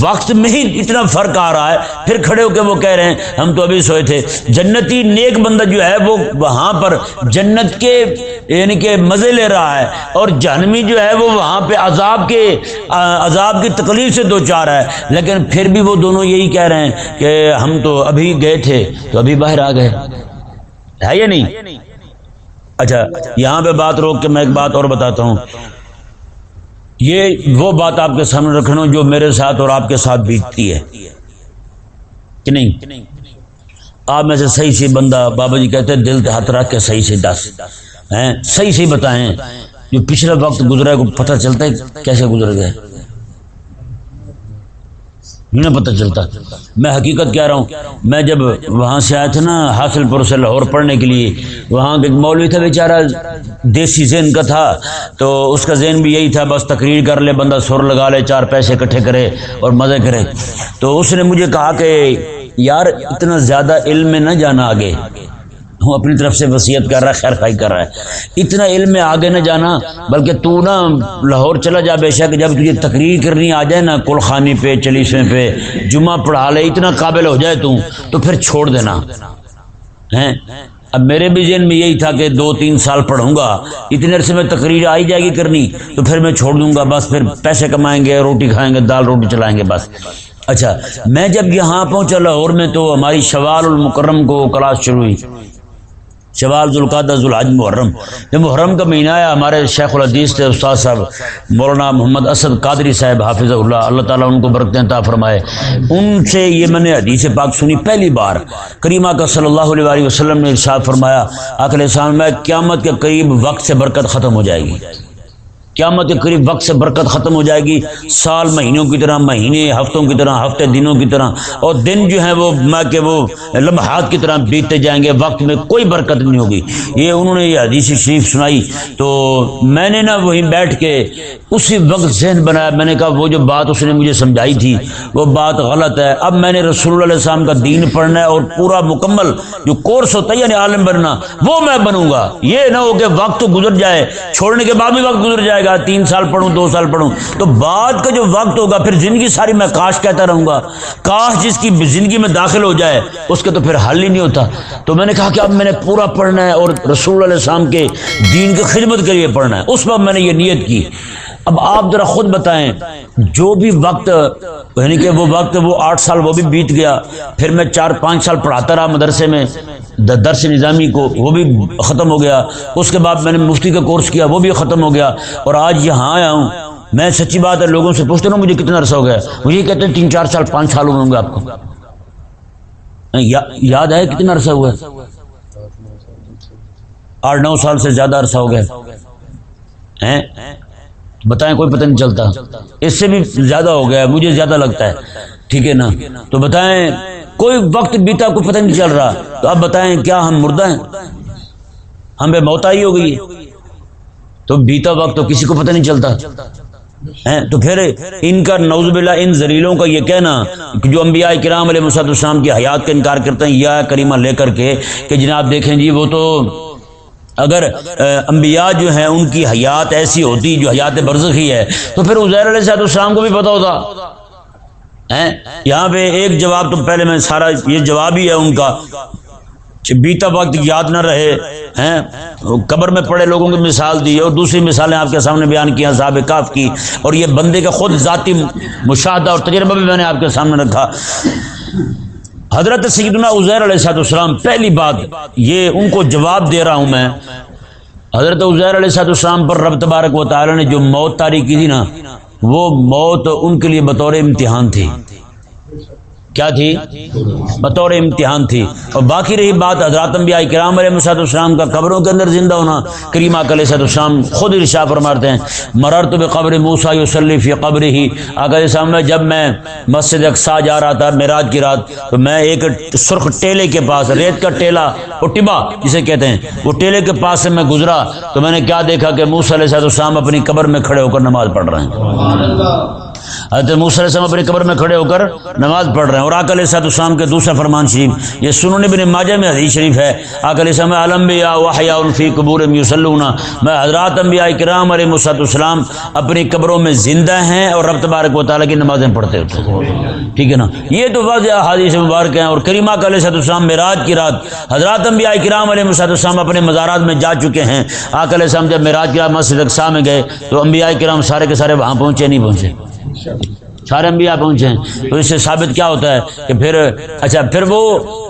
وقت میں ہی اتنا فرق آ رہا ہے۔ پھر کھڑے ہو کے وہ کہہ رہے ہیں، ہم تو ابھی سوئے تھے۔ جنتی نیک بندہ جو ہے، وہ وہاں پر جنت کے یعنی کہ مزے لے رہا ہے۔ اور جہنمی جو ہے، وہ وہاں پہ عذاب کے عذاب کی تکلیف سے دو چار ہے۔ لیکن پھر بھی وہ دونوں یہی کہہ رہے ہیں کہ ہم تو ابھی گئے تھے، تو ابھی باہر آ گئے۔ ہے یا نہیں؟ اچھا یہاں پہ بات روک کے میں ایک بات اور بتاتا ہوں۔ یہ وہ بات آپ کے سامنے رکھنا جو میرے ساتھ اور آپ کے ساتھ بیتتی ہے۔ کہ نہیں؟ آپ میں سے صحیح سے بندہ بابا جی کہتے ہیں، دل کے ہاتھ رکھ کے صحیح سے دس۔ ہیں؟ صحیح سے بتائیں۔ جو پچھلا وقت گزرا ہے کو پتہ چلتا ہے کیسے گزر گئے۔ نہ پتہ چلتا۔ میں حقیقت کہہ رہا ہوں، میں جب وہاں سے آیا تھا نا حاصل پور سے لاہور پڑھنے کے لیے، وہاں ایک مولوی تھا بیچارہ، دیسی ذہن کا تھا۔ تو اس کا ذہن بھی یہی تھا، بس تقریر کر لے، بندہ سر لگا لے، چار پیسے اکٹھے کرے اور مزے کرے۔ تو اس نے مجھے کہا کہ، یار، اتنا زیادہ علم میں نہ جانا آگے۔ ہوں، اپنی طرف سے وصیت کر رہا ہے، خیر خائی کر رہا ہے۔ اتنا علم میں آگے نہ جانا، بلکہ تو نا لاہور چلا جا، بے شک جب تجھے تقریر کرنی آ جائے نا کل خانی پہ، چلیسویں پہ، جمعہ پڑھا لے، اتنا قابل ہو جائے تو تو پھر چھوڑ دینا۔ ہیں؟ اب میرے بھی ذہن میں یہی تھا کہ دو تین سال پڑھوں گا، اتنے عرصے میں تقریر آئی جائے گی کرنی، تو پھر میں چھوڑ دوں گا، بس پھر پیسے کمائیں گے، روٹی کھائیں گے، دال روٹی چلائیں گے، بس۔ اچھا میں جب یہاں پہنچا لاہور میں تو ہماری شوال المکرم کو کلاس شروع ہوئی۔ شوال ذوالقادہ ذوالحج محرم۔ جب محرم کا مہینہ آیا، ہمارے شیخ الحدیث تھے، استاد صاحب، مولانا محمد اسد قادری صاحب، حافظ اللہ اللہ تعالیٰ ان کو برکتیں عطا فرمائے۔ ان سے یہ میں نے حدیث پاک سنی پہلی بار۔ کریمہ کا صلی اللہ علیہ وسلم نے ارشاد فرمایا، آخر السلام میں قیامت کے قریب وقت سے برکت ختم ہو جائے گی۔ قیامت کے قریب وقت سے برکت ختم ہو جائے گی۔ سال مہینوں کی طرح، مہینے، ہفتوں کی طرح، ہفتے دنوں کی طرح۔ اور دن جو ہیں وہ میں کہ وہ لمحات کی طرح بیتتے جائیں گے، وقت میں کوئی برکت نہیں ہوگی۔ یہ انہوں نے یہ حدیث شریف سنائی۔ تو میں نے نا وہیں بیٹھ کے اسی وقت ذہن بنایا۔ میں نے کہا، وہ جو بات اس نے مجھے سمجھائی تھی، وہ بات غلط ہے۔ اب میں نے رسول اللہ علیہ السلام کا دین پڑھنا ہے اور پورا مکمل جو کورس ہوتا ہے یعنی عالم بننا، وہ میں بنوں گا۔ یہ نہ ہو کہ وقت گزر جائے، چھوڑنے کے بعد بھی وقت گزر جائے گا۔ گا تین سال پڑھوں، دو سال پڑھوں۔ تو بعد کا جو وقت ہوگا، پھر زندگی ساری میں کاش کہتا رہوں گا، کاش جس کی زندگی میں داخل ہو جائے، اس کے تو پھر حل ہی نہیں ہوتا۔ تو میں نے کہا کہ اب میں نے پورا پڑھنا ہے اور رسول علیہ السلام کے دین کی خدمت کے لیے پڑھنا ہے۔ اس وقت میں نے یہ نیت کی۔ اب آپ ذرا خود بتائیں، جو بھی وقت یعنی کہ وہ وقت، وہ آٹھ سال وہ بھی بیت گیا۔ پھر میں چار، پانچ سال پڑھاتا رہا مدرسے میں۔ درس نظامی کو وہ بھی ختم ہو گیا۔ اس کے بعد میں نے مفتی کا کورس کیا، وہ بھی ختم ہو گیا۔ اور آج یہاں آیا ہوں۔ میں سچی بات ہے، لوگوں سے پوچھتا ہوں مجھے کتنا عرصہ ہو گیا۔ مجھے کہتے ہیں تین چار سال، پانچ سال ہوں گے آپ کو۔ یاد ہے کتنا عرصہ ہوا آٹھ نو سال سے زیادہ عرصہ ہو گیا۔ بتائیں کوئی پتہ نہیں چلتا۔ اس سے بھی زیادہ ہو گیا مجھے زیادہ لگتا ہے۔ ٹھیک ہے نا؟ تو بتائیں کوئی وقت بیتا کوئی پتہ نہیں چل رہا۔ تو آپ بتائیں کیا ہم مردہ ہیں؟ ہمیں موت آئی ہو گئی۔ تو بیتا وقت تو کسی کو پتہ نہیں چلتا۔ تو پھر ان کا نوز باللہ ان زریلوں کا یہ کہنا جو انبیاء کرام علیہ مسد السلام کی حیات کا انکار کرتے ہیں، یا کریمہ لے کر کے کہ جناب دیکھیں جی وہ تو اگر انبیاء جو ہیں، ان کی حیات ایسی ہوتی جو حیات برزخی ہے، تو پھر عزیر علیہ صاحب السلام کو بھی پتا ہوتا۔ یہاں پہ ایک جواب تو پہلے میں سارا یہ جواب ہی ہے ان کا بیتا وقت یاد نہ رہے، ہیں؟ قبر میں پڑے لوگوں کی مثال دی اور دوسری مثالیں آپ کے سامنے بیان کیا صاحب کاف کی۔ اور یہ بندے کا خود ذاتی مشاہدہ اور تجربہ بھی میں نے آپ کے سامنے رکھا۔ حضرت سیدنا عزیر علیہ صاحب السلام پہلی بات یہ ان کو جواب دے رہا ہوں میں۔ حضرت عزیر علیہ صاحب السلام پر رب تبارک و تعالی نے جو موت تاریخ کی تھی نا وہ موت ان کے لیے بطور امتحان تھی۔ کیا تھی؟ بطور امتحان تھی۔ اور باقی رہی بات حضرات انبیاء کرام علیہ مساط السلام کا قبروں کے اندر زندہ ہونا۔ کریمہ کل صد السلام خود ارشا فرماتے ہیں مرر تو قبر موسا یوسلی فی قبر ہی آگر سامنے جب میں مسجد اقسا جا رہا تھا، معراج کی رات، تو میں ایک سرخ ٹیلے کے پاس، ریت کا ٹیلا وہ ٹبا جسے کہتے ہیں، وہ ٹیلے کے پاس سے میں گزرا۔ تو میں نے کیا دیکھا کہ موسیٰ علیہ السلام اپنی قبر میں کھڑے ہو کر نماز پڑھ رہے ہیں۔ حضرت موسیٰ علیہ السلام اپنی قبر میں کھڑے ہو کر نماز پڑھ رہے ہیں اور آکل صاحب السلام کے دوسرا فرمان شریف، یہ سنون بن ماجہ میں حدیث شریف ہے۔ آکل السلام عالم بیا وحیا فی قبور یوسلون میں حضرات انبیاء کرام علیہ مسد السلام اپنی قبروں میں زندہ ہیں اور رب تبارک و تعالیٰ کی نمازیں پڑھتے ہوتے ٹھیک ہے نا؟ یہ تو واضح حادث مبارک ہیں اور کریمہ کا علیہ السلام معراج کی رات حضرات انبیاء کرام علیہ مسد السلام اپنے مزارات میں جا چکے ہیں۔ آکل السلام جب معراج کی رات مسجد اقسا میں گئے تو انبیاء کرام سارے کے سارے وہاں پہنچے، نہیں پہنچے۔ سارے انبیاء پہنچے ہیں۔ تو اس سے ثابت کیا ہوتا ہے کہ پھر اچھا پھر وہ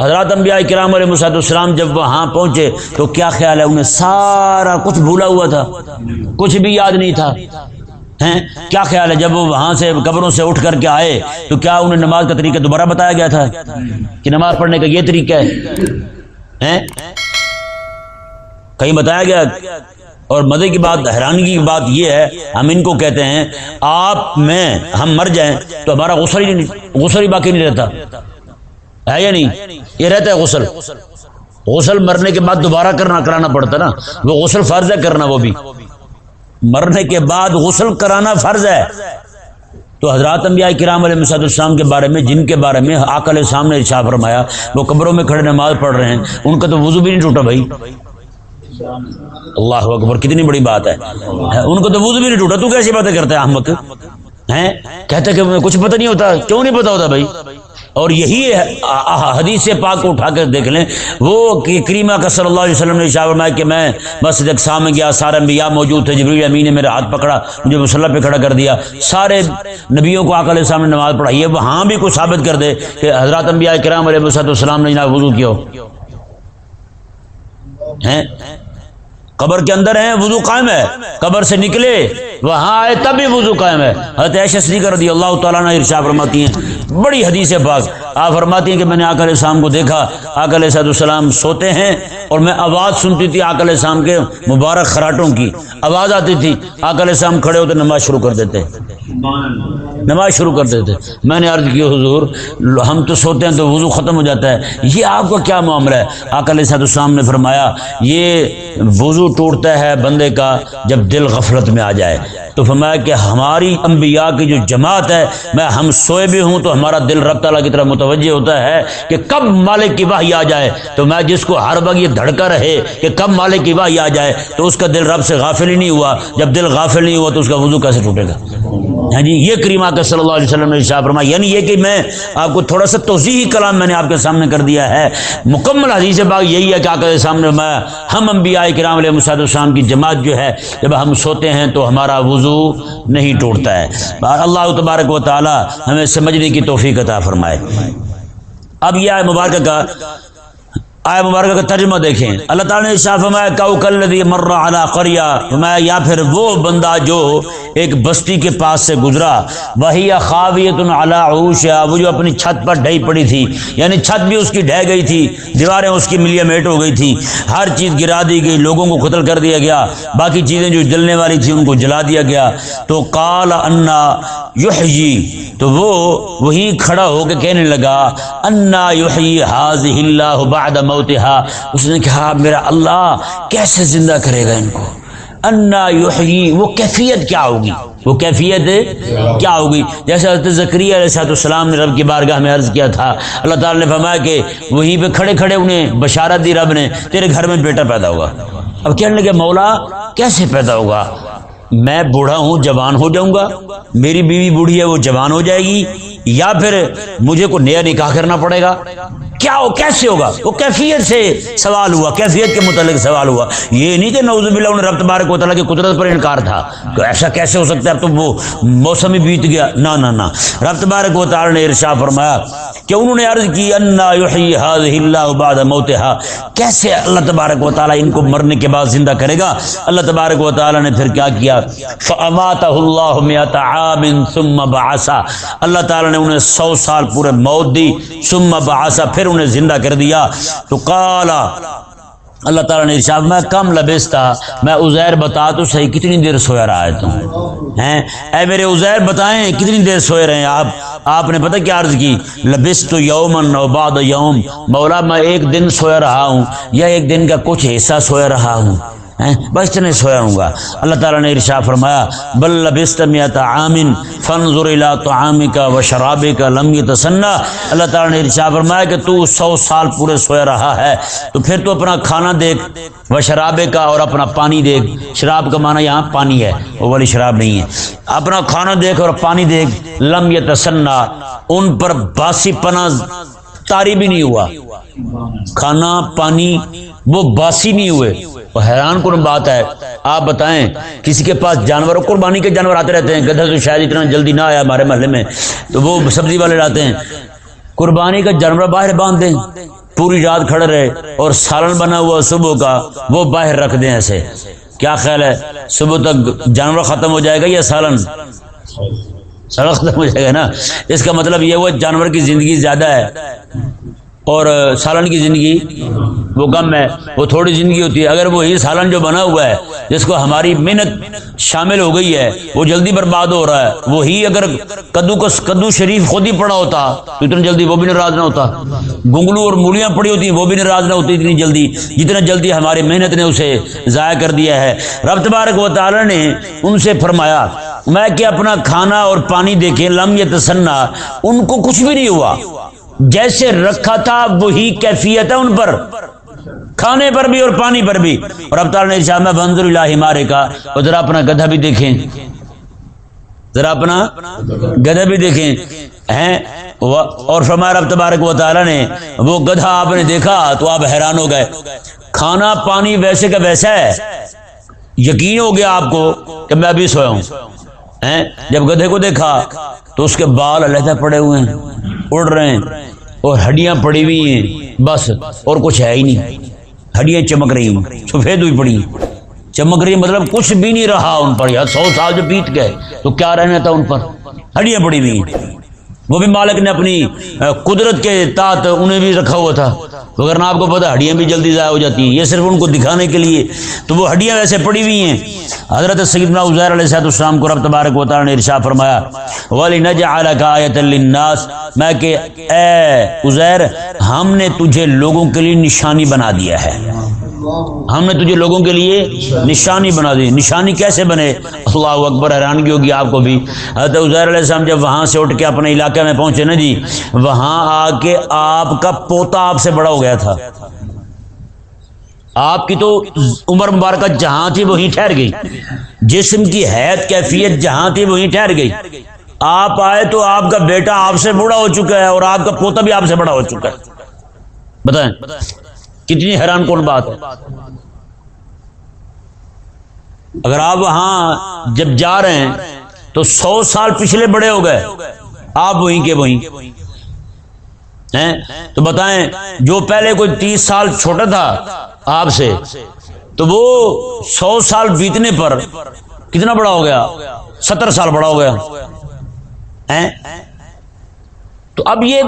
حضرات انبیاء کرام علیہ مسد السلام جب وہاں پہنچے، تو کیا خیال ہے؟ انہیں سارا کچھ بھولا ہوا تھا۔ کچھ بھی یاد نہیں تھا۔ ہیں؟ کیا خیال ہے؟ جب وہ وہاں سے قبروں سے اٹھ کر کے آئے، تو کیا انہیں نماز کا طریقہ دوبارہ بتایا گیا تھا کہ نماز پڑھنے کا یہ طریقہ ہے؟ کہیں بتایا گیا اور مزے کی بات حیرانگی کی بات یہ ہے، ہم ان کو کہتے ہیں، آپ میں، ہم مر جائیں تو ہمارا غسل ہی نہیں، غسل ہی باقی نہیں رہتا۔ ہے یا نہیں؟ یہ رہتا ہے غسل۔ غسل مرنے کے بعد دوبارہ کرنا، کرانا پڑتا نا۔ وہ غسل فرض ہے کرنا وہ بھی۔ مرنے کے بعد غسل کرانا فرض ہے۔ تو حضرات انبیاء کرام علیہ مسد السلام کے بارے میں، جن کے بارے میں آکل سامنے ارشا فرمایا، وہ قبروں میں کھڑے نماز پڑھ رہے ہیں۔ ان کا تو وضو بھی نہیں ٹوٹا بھائی۔ اللہ اکبر، کتنی بڑی بات ہے۔ ان کو تو وضو بھی نہیں ٹوٹا، تو کیسی باتیں کرتا ہے احمد؟ ہیں؟ کہتے کہ کچھ پتہ نہیں ہوتا، کیوں نہیں پتا ہوتا بھائی؟ اور یہی حدیث پاک کو اٹھا کر دیکھ لیں۔ وہ کہ کریمہ کا صلی اللہ علیہ وسلم نے فرمایا کہ میں بس اقسام میں گیا، سارے انبیاء موجود تھے، جبریل امین نے میرا ہاتھ پکڑا، مجھے مسلح پہ کھڑا کر دیا۔ سارے نبیوں کو آکل سامنے نماز پڑھائی ہے، وہاں بھی کچھ ثابت کر دے کہ حضرات انبیاء کرام علیہ وسلم السلام نے جناب وضو کیا قبر کے اندر ہیں، وضو قائم ہے۔ قبر سے نکلے، وہاں آئے، تب بھی وضو قائم ہے۔ حضرت عائشہ صدیقہ رضی اللہ تعالیٰ نے ارشاد فرماتی ہیں۔ بڑی حدیث پاک۔ آپ فرماتی ہیں کہ میں نے آکل السلام کو دیکھا۔ آکر علیہ السلام سوتے ہیں اور میں آواز سنتی تھی آکل السلام کے مبارک خراٹوں کی۔ آواز آتی تھی آکل السلام کھڑے ہوتے نماز شروع کر دیتے۔ نماز شروع کر دیتے۔ میں نے عرض کی، حضور، ہم تو سوتے ہیں تو وضو ختم ہو جاتا ہے۔ یہ آپ کا کیا معاملہ ہے؟ آکل صاحب السلام نے فرمایا، یہ وضو ٹوٹتا ہے بندے کا جب دل غفلت میں آ جائے۔ تو فرمایا کہ ہماری انبیاء کی جو جماعت ہے، میں ہم سوئے بھی ہوں تو ہمارا دل رب تعالیٰ کی طرف متوجہ ہوتا ہے کہ کب مالک کی واہی آ جائے۔ تو میں جس کو ہر وقت یہ دھڑکا رہے کہ کب مالک کی واہی آ جائے، تو اس کا دل رب سے غافل ہی نہیں ہوا۔ جب دل غافل نہیں ہوا تو اس کا وضو کیسے ٹوٹے گا؟ ہاں جی یہ کریمہ کا صلی اللہ علیہ وسلم نے شاہ فرمایا یعنی یہ کہ میں آپ کو تھوڑا سا توضیحی کلام میں نے آپ کے سامنے کر دیا ہے۔ مکمل حدیث باغ یہی ہے کہ آپ کے سامنے میں، ہم انبیاء کرام علیہ مساعد السلام کی جماعت جو ہے، جب ہم سوتے ہیں تو ہمارا وضو نہیں ٹوٹتا ہے۔ اللہ تبارک و تعالی ہمیں سمجھنے کی توفیق عطا فرمائے۔ اب یہ آئے مبارکہ کا آئے مبارکہ کا ترجمہ دیکھیں۔ اللہ تعالیٰ نے شاہ فرمایا کو کلدی مر علی قریہ فرمایا، یا پھر وہ بندہ جو ایک بستی کے پاس سے گزرا، وہی خاویت علی عروشہ، وہ جو اپنی چھت پر ڈھئی پڑی تھی یعنی چھت بھی اس کی ڈھہ گئی تھی، دیواریں اس کی ملیا میٹ ہو گئی تھی، ہر چیز گرا دی گئی، لوگوں کو قتل کر دیا گیا، باقی چیزیں جو جلنے والی تھی ان کو جلا دیا گیا۔ تو کال انا یحیی، تو وہ وہی کھڑا ہو کے کہنے لگا، انا یحیی حاضی اللہ بعد موت موتہا اس نے کہا، میرا اللہ کیسے زندہ کرے گا ان کو؟ انا یحیی، وہ کیفیت کیا ہوگی؟ وہ کیفیت کیا ہوگی؟ جیسے حضرت ذکری علیہ السلام نے رب کی بارگاہ میں عرض کیا تھا، اللہ تعالی نے فرمایا کہ وہیں پہ کھڑے کھڑے انہیں بشارت دی رب نے، تیرے گھر میں بیٹا پیدا ہوگا اب کہنے لگے، مولا کیسے پیدا ہوگا؟ میں بوڑھا ہوں، جوان ہو جاؤں گا۔ میری بیوی بوڑھی ہے، وہ جوان ہو جائے گی۔ یا پھر مجھے کو نیا نکاح کرنا پڑے گا؟ کیا ہو، کیسے ہوگا؟ وہ کیفیت سے سوال ہوا، کیفیت کے متعلق سوال ہوا۔ یہ نہیں کہ نوز بلا انہیں رب تبارک و تعالیٰ کی قدرت پر انکار تھا۔ تو ایسا کیسے ہو سکتا ہے؟ تو وہ موسم ہی بیت گیا۔ نہ نہ نہ۔ رب تبارک و تعالیٰ نے ارشا فرمایا کہ انہوں نے عرض کی، انا یحیی هذه اللہ بعد موتها کیسے اللہ تبارک و تعالی ان کو مرنے کے بعد زندہ کرے گا؟ اللہ تبارک و تعالی نے پھر کیا کیا؟ فاماته اللہ مئات عام ثم بعثا اللہ تعالی نے انہیں 100 سال پورے موت دی، ثم بعثا پھر انہیں زندہ کر دیا۔ تو قال اللہ تعالیٰ نے ارشاد میں کم لبستا میں عزیر بتا تو صحیح، کتنی دیر سویا رہا ہے تم؟ ہیں؟ اے میرے عزیر، بتائیں، کتنی دیر سوئے رہے ہیں؟ آپ آپ نے پتہ کیا عرض کی؟ لبست یومن بعد یوم مولا، میں ایک دن سویا رہا ہوں، یا ایک دن کا کچھ حصہ سویا رہا ہوں؟ بس اتنے سویا ہوں گا۔ اللہ تعالیٰ نے ارشا فرمایا، بل لبستمیت عامن فنظر الى طعامك وشرابك لم يتسنى اللہ تعالیٰ نے ارشا فرمایا کہ تو سو سال پورے سویا رہا ہے۔ تو پھر تو اپنا کھانا دیکھ، و شرابے کا اور اپنا پانی دیکھ۔ شراب کا معنی یہاں پانی ہے، وہ والی شراب نہیں ہے۔ اپنا کھانا دیکھ اور پانی دیکھ۔ لم یتسنى ان پر باسی پنا تاری بھی نہیں ہوا۔ کھانا، پانی، وہ باسی نہیں ہوئے۔ وہ حیران کن بات ہے۔ آپ بتائیں، کسی کے پاس جانور قربانی کے جانور آتے رہتے ہیں۔ گدھا تو شاید اتنا جلدی نہ آیا ہمارے محلے میں، تو وہ سبزی والے لاتے ہیں۔ قربانی کا جانور باہر باندھ دیں۔ پوری رات کھڑے رہے اور سالن بنا ہوا صبح کا وہ باہر رکھ دیں ایسے۔ کیا خیال ہے؟ صبح تک جانور ختم ہو جائے گا یا سالن؟ سالن ختم ہو جائے گا نا۔ اس کا مطلب یہ وہ جانور کی زندگی زیادہ ہے۔ اور سالن کی زندگی وہ کم ہے، وہ تھوڑی زندگی ہوتی ہے۔ اگر وہی سالن جو بنا ہوا ہے، جس کو ہماری محنت شامل ہو گئی ہے، وہ جلدی برباد ہو رہا ہے۔ وہی اگر کدو کو کدو شریف خود ہی پڑا ہوتا، تو اتنا جلدی وہ بھی ناراض نہ ہوتا۔ گنگلو اور مولیاں پڑی ہوتی ہیں وہ بھی ناراض نہ ہوتی اتنی جلدی۔ جتنا جلدی ہماری محنت نے اسے ضائع کر دیا ہے۔ رب تبارک و تعالی نے ان سے فرمایا، میں کہ اپنا کھانا اور پانی دیکھیں، لم یہ تسنا ان کو کچھ بھی نہیں ہوا۔ جیسے رکھا تھا وہی کیفیت ہے ان پر۔ کھانے پر بھی اور پانی پر بھی۔ اور اب تعالیٰ نے شاہ میں اللہ مارے کا۔ اور ذرا اپنا گدھا بھی دیکھیں۔ ذرا اپنا گدھا بھی دیکھیں۔ ہیں؟ اور فرمایا رب تبارک و تعالیٰ نے، وہ گدھا آپ نے دیکھا تو آپ حیران ہو گئے۔ کھانا پانی ویسے کا ویسا ہے۔ یقین ہو گیا آپ کو کہ میں ابھی سویا ہوں۔ جب گدھے کو دیکھا تو اس کے بال علیحدہ پڑے ہوئے ہیں، اڑ رہے ہیں، اور ہڈیاں پڑی ہوئی ہیں، بس، اور کچھ ہے ہی نہیں۔ ہڈیاں چمک رہی ہیں، سفید ہوئی پڑی چمک رہی مطلب کچھ بھی نہیں رہا ان پر۔ یار، سو سال جو بیت گئے، تو کیا رہنا تھا ان پر؟ ہڈیاں پڑی ہوئی ہیں۔ وہ بھی مالک نے اپنی قدرت کے تحت انہیں بھی رکھا ہوا تھا۔ اگر آپ کو پتا ہڈیاں بھی جلدی ضائع ہو جاتی ہیں۔ یہ صرف ان کو دکھانے کے لیے۔ تو وہ ہڈیاں ویسے پڑی ہوئی ہیں۔ حضرت سیدنا عزیر علیہ صاحب السلام کو رب تبارک و تعالی نے ارشاد فرمایا، ولی نج آیت للناس. میں کہ، اے عزیر، ہم نے تجھے لوگوں کے لیے نشانی بنا دیا ہے۔ ہم نے تجھے لوگوں کے لیے نشانی بنا دی۔ نشانی کیسے بنے؟ اللہ اکبر، حیرانگی ہوگی آپ کو بھی۔ حضرت عزیر علیہ السلام جب وہاں سے اٹھ کے اپنے علاقے میں پہنچے نا جی وہاں آ کے آپ کا پوتا آپ سے بڑا ہو گیا تھا۔ آپ کی تو عمر مبارکہ جہاں تھی وہیں ٹھہر گئی۔ جسم کی حید کیفیت جہاں تھی وہیں ٹھہر گئی۔ آپ آئے تو آپ کا بیٹا آپ سے بڑا ہو چکا ہے اور آپ کا پوتا بھی آپ سے بڑا ہو چکا ہے۔ بتائیں، کتنی حیران کون بات ہے۔ اگر آپ وہاں جب جا رہے ہیں تو سو سال پچھلے بڑے ہو گئے۔ آپ وہیں کے وہیں۔ تو بتائیں، جو پہلے کوئی تیس سال چھوٹا تھا آپ سے، تو وہ سو سال بیتنے پر کتنا بڑا ہو گیا؟ ستر سال بڑا ہو گیا۔ تو اب یہ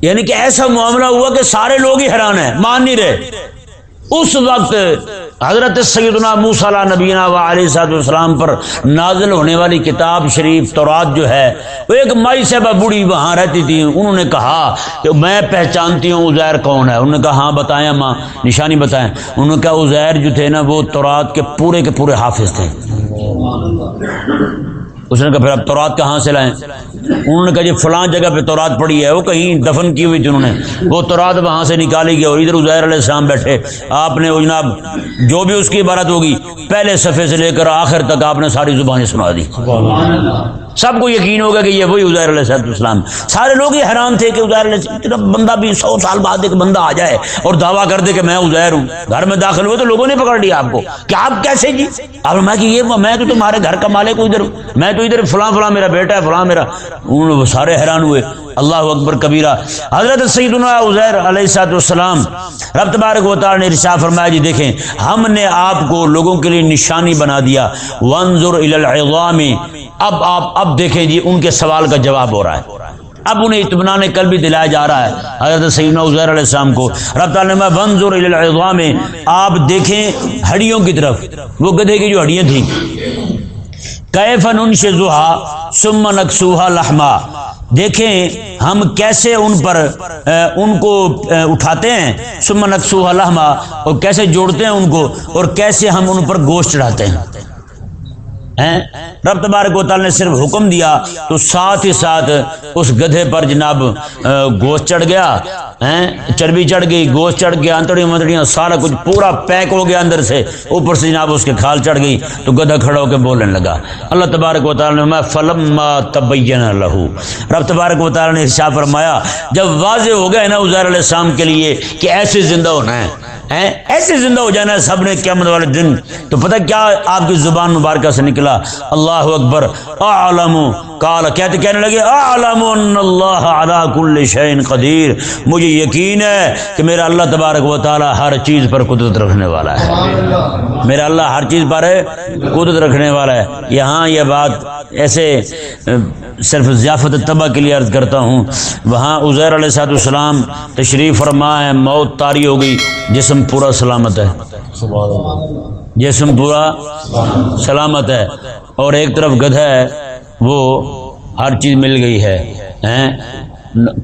یعنی کہ ایسا معاملہ ہوا کہ سارے لوگ ہی حیران ہیں، مان نہیں رہے۔ اس وقت حضرت سیدنا موسیٰ نبینا و علیہ صاحب السلام پر نازل ہونے والی کتاب شریف تورات جو ہے، وہ ایک مائی صاحبہ بوڑھی وہاں رہتی تھی، انہوں نے کہا کہ میں پہچانتی ہوں عزیر کون ہے؟ انہوں نے کہا ہاں بتائیں ماں، نشانی بتائیں۔ انہوں نے کہا عزیر جو تھے نا، وہ تورات کے پورے کے پورے حافظ تھے۔ اس نے کہا پھر اب تورات کہاں سے لائیں؟ انہوں نے کہا جی فلاں جگہ پہ تورات پڑی ہے، وہ کہیں دفن کی ہوئی تھی انہوں نے۔ وہ تورات وہاں سے نکالی گئی اور ادھر عزیر علیہ السلام بیٹھے۔ آپ نے وہ جناب، جو بھی اس کی عبارت ہوگی، پہلے صفحے سے لے کر آخر تک آپ نے ساری زبانیں سنا دی۔ سب کو یقین ہوگا کہ یہ وہی عزیر علیہ صاحب السلام سارے لوگ ہی حیران تھے کہ عزیر علیہ بندہ بھی سو سال بعد ایک بندہ آ جائے اور دعویٰ کر دے کہ میں عزیر ہوں۔ گھر میں داخل ہوئے تو لوگوں نے پکڑ لیا آپ کو۔ کہ آپ کیسے جی؟ اب میں کہ یہ میں تو تمہارے گھر کا مالک ادھر میں تو ادھر فلاں فلاں میرا بیٹا ہے، فلاں میرا۔ انہوں سارے حیران ہوئے۔ اللہ اکبر کبیرہ۔ حضرت سیدنا عزیر علیہ صاحب السلام رب تبارک و تعالی نے ارشاد فرمایا جی دیکھیں، ہم نے آپ کو لوگوں کے لیے نشانی بنا دیا۔ وانظر الی العظام۔ اب آپ، اب دیکھیں جی ان کے سوال کا جواب ہو رہا ہے۔ اب انہیں اطمینان کل بھی دلایا جا رہا ہے۔ حضرت سیدنا عزیر علیہ السلام کو، رب تعالیٰ نے وانظر الی العظام۔ آپ دیکھیں، ہڈیوں کی طرف۔ وہ گدھے کی جو ہڈیاں تھیں۔ کیفن ان سے زحا سمن اکسوہا لحما۔ دیکھیں ہم کیسے ان پر ان کو اٹھاتے ہیں سمن اکسوہا لحما۔ اور کیسے جوڑتے ہیں ان کو، اور کیسے ہم ان پر گوشت چڑھاتے ہیں۔ رب تبارک و تعالی نے صرف حکم دیا تو ساتھ ہی ساتھ اس گدھے پر جناب گوشت چڑھ گیا چربی چڑھ گئی، گوشت چڑھ گیا انتڑی منتڑیاں سارا کچھ پورا پیک ہو گیا اندر سے، اوپر سے جناب اس کے کھال چڑھ گئی، تو گدھا کھڑا ہو کے بولنے لگا۔ اللہ تبارک و تعالی نے فلم تبین لہو۔ رب تبارک و تعالی نے حساب فرمایا، جب واضح ہو گیا نا ازیر علیہ السلام کے لیے کہ ایسے زندہ ہونا ہے ایسے زندہ ہو جانا ہے سب نے قیامت والے دن۔ تو پتہ کیا آپ کی زبان مبارکہ سے نکلا؟ اللہ اکبر۔ اعلم کال کہتے کہنے لگے اعلم ان اللہ علی کل شین قدیر۔ مجھے یقین ہے کہ میرا اللہ تبارک و تعالی ہر چیز پر قدرت رکھنے والا ہے۔ میرا اللہ ہر چیز پر قدرت رکھنے والا ہے۔ یہاں یہ بات ایسے، صرف ضیافت طبع کے لیے عرض کرتا ہوں۔ وہاں عزیر علیہ صاحب السلام تشریف فرما ہے موت تاری ہو گئی، جسم جسم پورا سلامت ہے۔ جسم پورا سلامت ہے۔ اور ایک طرف گدھا ہے، وہ ہر چیز مل گئی ہے۔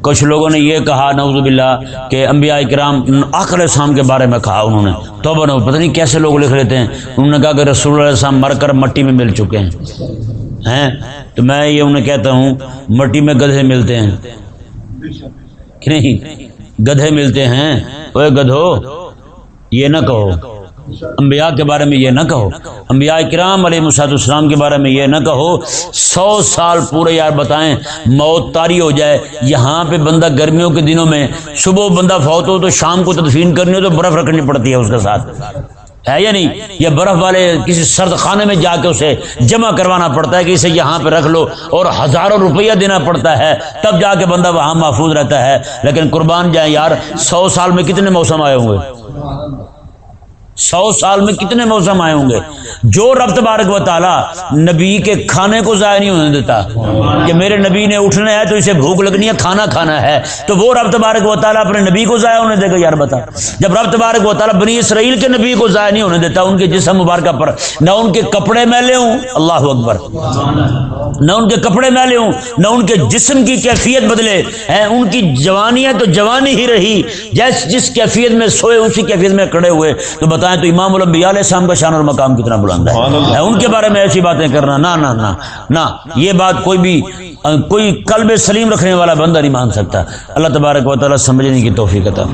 کچھ لوگوں نے یہ کہا نوز باللہ، کہ انبیاء کرام آخر السلام کے بارے میں کہا انہوں نے۔ تو پتہ نہیں کیسے لوگ لکھ لیتے ہیں۔ انہوں نے کہا کہ رسول اللہ السلام مر کر مٹی میں مل چکے ہیں۔ ہیں؟ تو میں یہ انہیں کہتا ہوں، مٹی میں گدھے ملتے ہیں۔ کہ نہیں؟ گدھے ملتے ہیں۔ اوے گدھو یہ نہ کہو۔ انبیاء کے بارے میں یہ نہ کہو۔ انبیاء کرام علیہ مساط السلام کے بارے میں یہ نہ کہو۔ سو سال پورے یار بتائیں، موت تاری ہو جائے، یہاں پہ بندہ گرمیوں کے دنوں میں صبح بندہ فوت ہو تو شام کو تدفین کرنی ہو تو برف رکھنی پڑتی ہے اس کے ساتھ۔ ہے یا نہیں؟ یہ برف والے کسی سرد خانے میں جا کے اسے جمع کروانا پڑتا ہے کہ اسے یہاں پہ رکھ لو اور ہزاروں روپیہ دینا پڑتا ہے، تب جا کے بندہ وہاں محفوظ رہتا ہے۔ لیکن قربان جائیں یار، سو سال میں کتنے موسم آئے ہوں گے؟ سو سال میں کتنے موسم آئے ہوں گے؟ جو رب تبارک و تعالی نبی کے کھانے کو ضائع نہیں ہونے دیتا، کہ میرے نبی نے اٹھنا ہے تو اسے بھوک لگنی ہے، کھانا کھانا ہے، تو وہ رب تبارک و تعالیٰ اپنے نبی کو ضائع ہونے دے گا، یار بتا۔ جب رب تبارک و تعالیٰ بنی اسرائیل کے نبی کو ضائع نہیں ہونے دیتا، ان کے جسم مبارکہ پر، نہ ان کے کپڑے میلے ہوں، اللہ اکبر۔ نہ ان کے کپڑے میلے ہوں، نہ ان کے جسم کی کیفیت بدلے۔ ان کی جوانی ہے تو جوانی ہی رہی۔ جیس جس کیفیت میں سوئے، اسی کیفیت میں کھڑے ہوئے۔ تو بتائیں تو امام الانبیاء علیہ السلام کا شان اور مقام کتنا بلند ہے۔ ان کے بارے میں ایسی باتیں کرنا نہ نہ نہ نہ یہ بات کوئی بھی کوئی قلب سلیم رکھنے والا بندہ نہیں مان سکتا۔ اللہ تبارک و تعالیٰ سمجھنے کی توفیق عطا